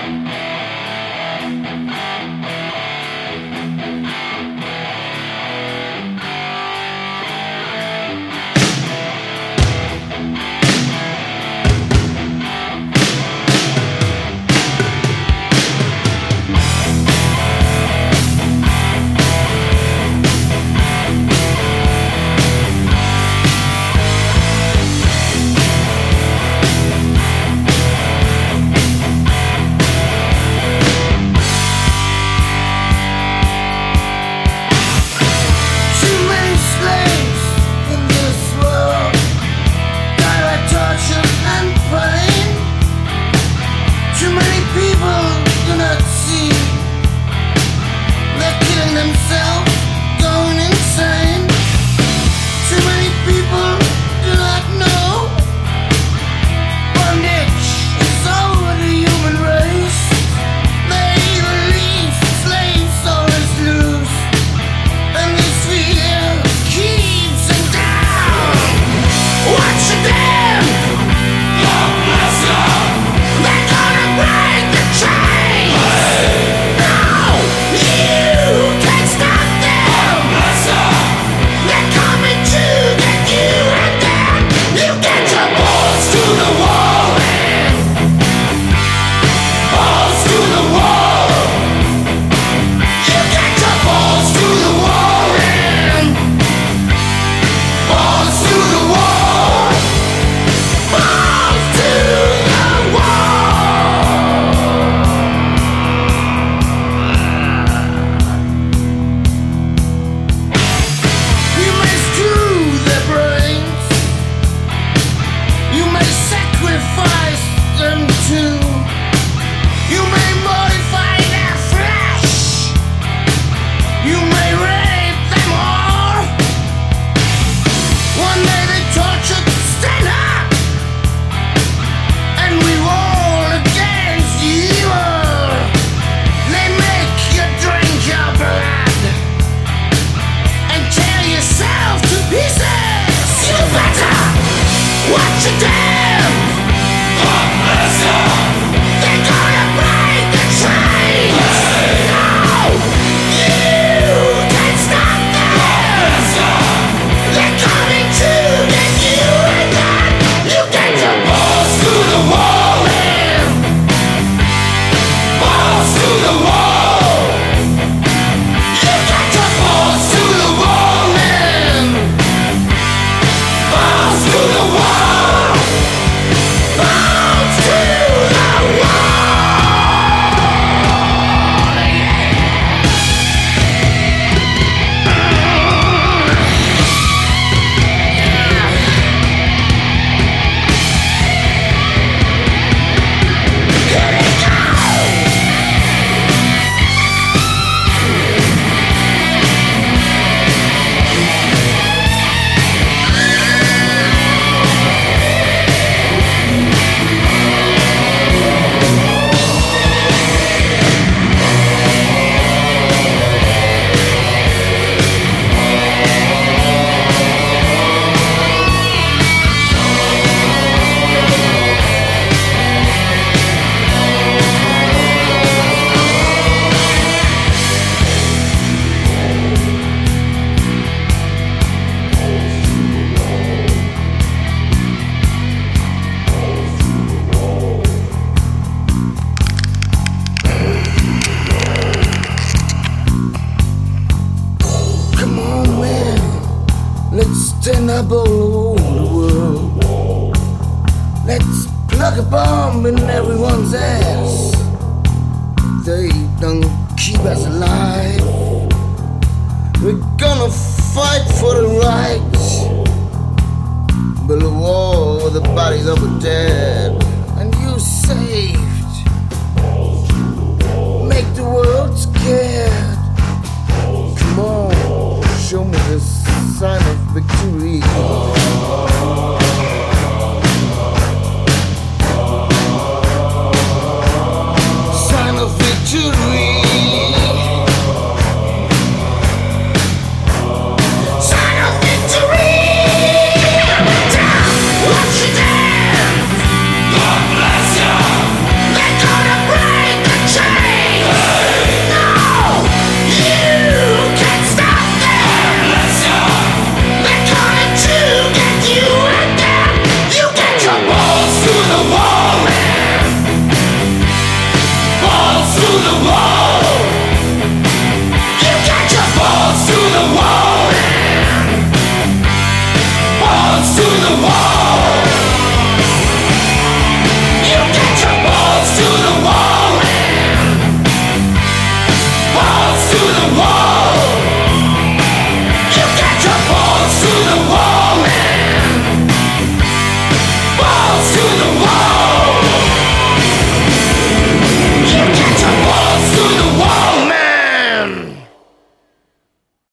Música today trouble on the world. Let's plug a bomb in everyone's ass. They don't keep us alive. We're gonna fight for the rights. Below the, the bodies of the dead.